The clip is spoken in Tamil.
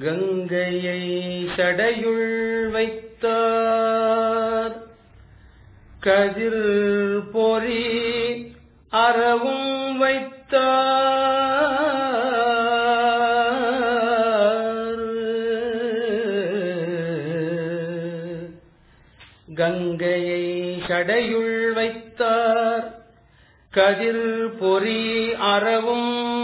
கங்கையை சடையுள் வைத்தார். கதிர் பொறி அறவும் வைத்தார். கங்கையை சடையுள் வைத்தார். கதிர் பொறி அறவும்